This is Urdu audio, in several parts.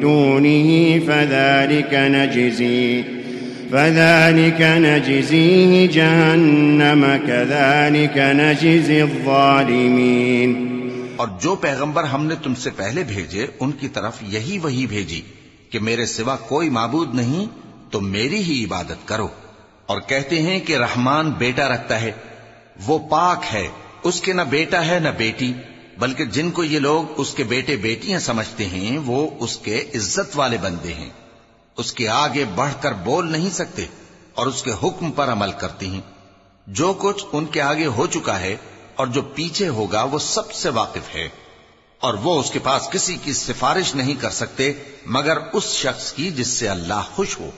دونه فذلك نجزيه فذلك نجزيه جهنم، كذلك نجزي الظالمين. اور جو پیغمبر ہم نے تم سے پہلے بھیجے، ان کی طرف یہی وہی بھیجی کہ میرے سوا کوئی معبود نہیں، تو میری ہی عبادت کرو۔ اور کہتے ہیں کہ رحمان بیٹا رکھتا ہے، وہ پاک ہے، اس کے نہ بیٹا ہے نہ بیٹی۔ بلکہ جن کو یہ لوگ اس کے بیٹے بیٹیاں سمجھتے ہیں، وہ اس کے عزت والے بندے ہیں۔ اس کے آگے بڑھ کر بول نہیں سکتے اور اس کے حکم پر عمل کرتے ہیں۔ جو کچھ ان کے آگے ہو چکا ہے اور جو پیچھے ہوگا، وہ سب سے واقف ہے۔ اور وہ اس کے پاس کسی کی سفارش نہیں کر سکتے، مگر اس شخص کی جس سے اللہ خوش ہو۔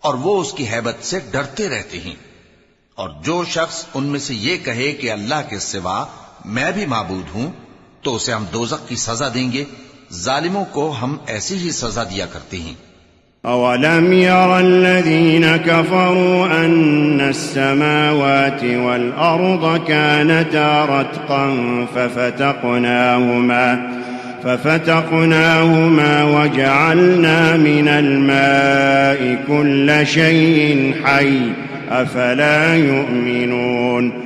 اور وہ اس کی حیبت سے ڈرتے رہتے ہیں۔ اور جو شخص ان میں سے یہ کہے کہ اللہ کے سوا میں بھی معبود ہوں، تو اسے ہم دوزق کی سزا دیں گے۔ ظالموں کو ہم ایسی ہی سزا دیا کرتے ہیں۔ أولم ير الذين كفروا أن السماوات والأرض كانتا رتقا ففتقناهما ففتقناهما وجعلنا من الماء كل شيء حي أفلا يؤمنون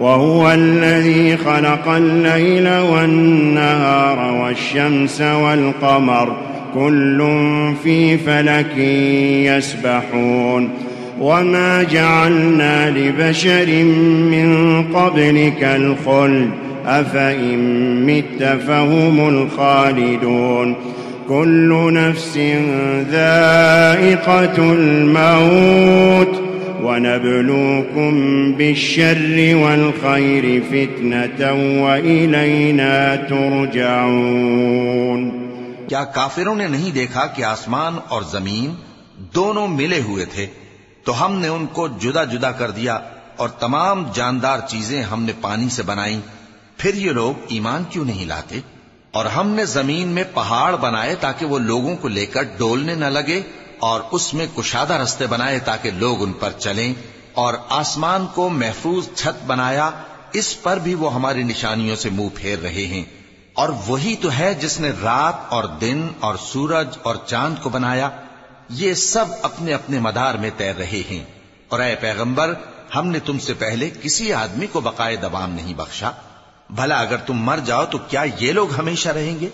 وهو الذي خلق الليل والنهار والشمس والقمر. كل في فلك يسبحون. وما جعلنا لبشر من قبلك الخلد. أفإن مت فهم الخالدون. كل نفس ذائقة الموت. ونبلوكم بالشر والخير فتنة وإلينا ترجعون کیا کافروں نے نہیں دیکھا کہ آسمان اور زمین دونوں ملے ہوئے تھے؟ تو ہم نے ان کو جدا جدا کر دیا اور تمام جاندار چیزیں ہم نے پانی سے بنائی پھر یہ لوگ ایمان کیوں نہیں لاتے؟ اور ہم نے زمین میں پہاڑ بنائے تاکہ وہ لوگوں کو لے کر ڈولنے نہ لگے۔ اور اس میں کشادہ رستے بنائے تاکہ لوگ ان پر چلیں اور آسمان کو محفوظ چھت بنایا، اس پر بھی وہ ہماری نشانیوں سے منہ پھیر رہے ہیں۔ اور وہی تو ہے جس نے رات اور دن اور سورج اور چاند کو بنایا، یہ سب اپنے اپنے مدار میں تیر رہے ہیں۔ اور اے پیغمبر، ہم نے تم سے پہلے کسی آدمی کو بقائے دوام نہیں بخشا۔ بھلا اگر تم مر جاؤ تو کیا یہ لوگ ہمیشہ رہیں گے؟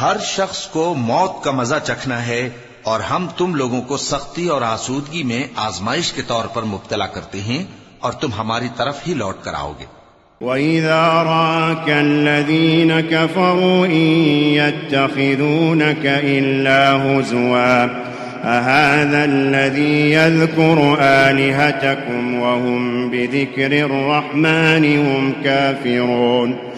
ہر شخص کو موت کا مزہ چکھنا ہے۔ اور ہم تم لوگوں کو سختی اور آسودگی میں آزمائش کے طور پر مبتلا کرتے ہیں اور تم ہماری طرف ہی لوٹ کر آؤ گے۔ وَإِذَا رَاكَ الَّذِينَ كَفَرُوا إِن يَتَّخِذُونَكَ إِلَّا هُزُوًا أَهَذَا الَّذِي يَذْكُرُ آلِهَتَكُمْ وَهُمْ بِذِكْرِ الرَّحْمَنِ هُمْ كَافِرُونَ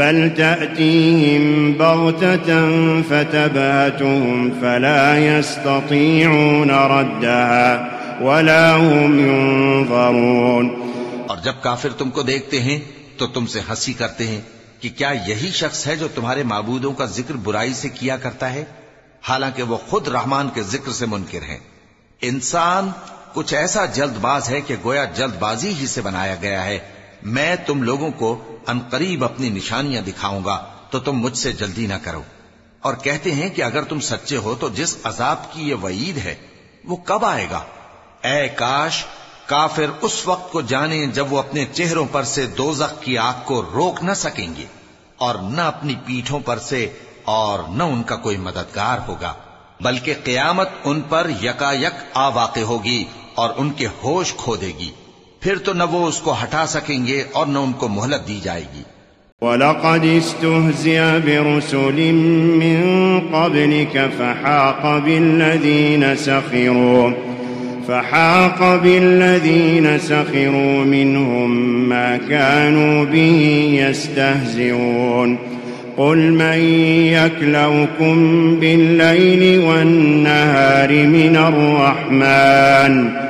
بل تأتيهم بغتة فتبهتهم فلا يستطيعون ردها ولا هم ينظرون. اور جب کافر تم کو دیکھتے ہیں تو تم سے ہنسی کرتے ہیں کہ کیا یہی شخص ہے جو تمہارے معبودوں کا ذکر برائی سے کیا کرتا ہے؟ حالانکہ وہ خود رحمان کے ذکر سے منکر ہیں۔ انسان کچھ ایسا جلد باز ہے کہ گویا جلد بازی ہی سے بنایا گیا ہے۔ میں تم لوگوں کو ان قریب اپنی نشانیاں دکھاؤں گا، تو تم مجھ سے جلدی نہ کرو۔ اور کہتے ہیں کہ اگر تم سچے ہو تو جس عذاب کی یہ وعید ہے، وہ کب آئے گا؟ اے کاش، کافر اس وقت کو جانے جب وہ اپنے چہروں پر سے دوزخ کی آگ کو روک نہ سکیں گے، اور نہ اپنی پیٹھوں پر سے اور نہ ان کا کوئی مددگار ہوگا، بلکہ قیامت ان پر یکا یک آ واقع ہوگی اور ان کے ہوش کھو دے گی۔ پھر تو نہ وہ اس کو ہٹا سکیں گے اور نہ ان کو مہلت دی جائے گی۔ وَلَقَدِ اسْتُهْزِئَ بِرُسُلٍ مِّن قَبْلِكَ فَحَاقَ بِالَّذِينَ سَخِرُوا، فحاق بالذين سخروا منهم ما كانوا به يستهزئون۔ قل من يكلوكم بالليل والنهار من الرحمن۔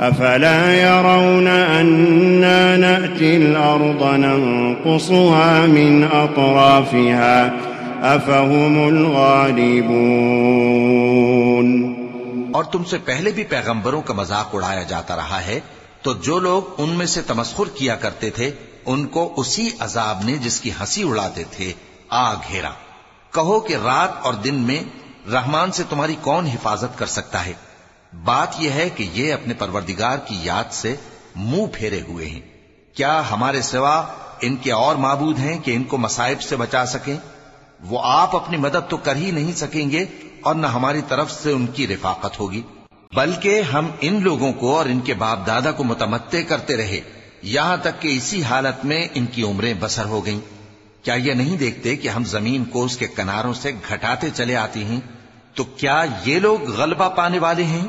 أفلا يرون أنا نأتي الأرض ننقصها من أطرافها أفهم الغالبون اور تم سے پہلے بھی پیغمبروں کا مذاق اڑایا جاتا رہا ہے، تو جو لوگ ان میں سے تمسخر کیا کرتے تھے، ان کو اسی عذاب نے جس کی ہنسی اڑاتے تھے آ گھیرا۔ کہو کہ رات اور دن میں رحمان سے تمہاری کون حفاظت کر سکتا ہے؟ بات یہ ہے کہ یہ اپنے پروردگار کی یاد سے منہ پھیرے ہوئے ہیں۔ کیا ہمارے سوا ان کے اور معبود ہیں کہ ان کو مسائب سے بچا سکیں؟ وہ آپ اپنی مدد تو کر ہی نہیں سکیں گے اور نہ ہماری طرف سے ان کی رفاقت ہوگی۔ بلکہ ہم ان لوگوں کو اور ان کے باپ دادا کو متمتع کرتے رہے۔ یہاں تک کہ اسی حالت میں ان کی عمریں بسر ہو گئیں۔ کیا یہ نہیں دیکھتے کہ ہم زمین کو اس کے کناروں سے گھٹاتے چلے آتی ہیں؟ تو کیا یہ لوگ غلبہ پانے والے ہیں؟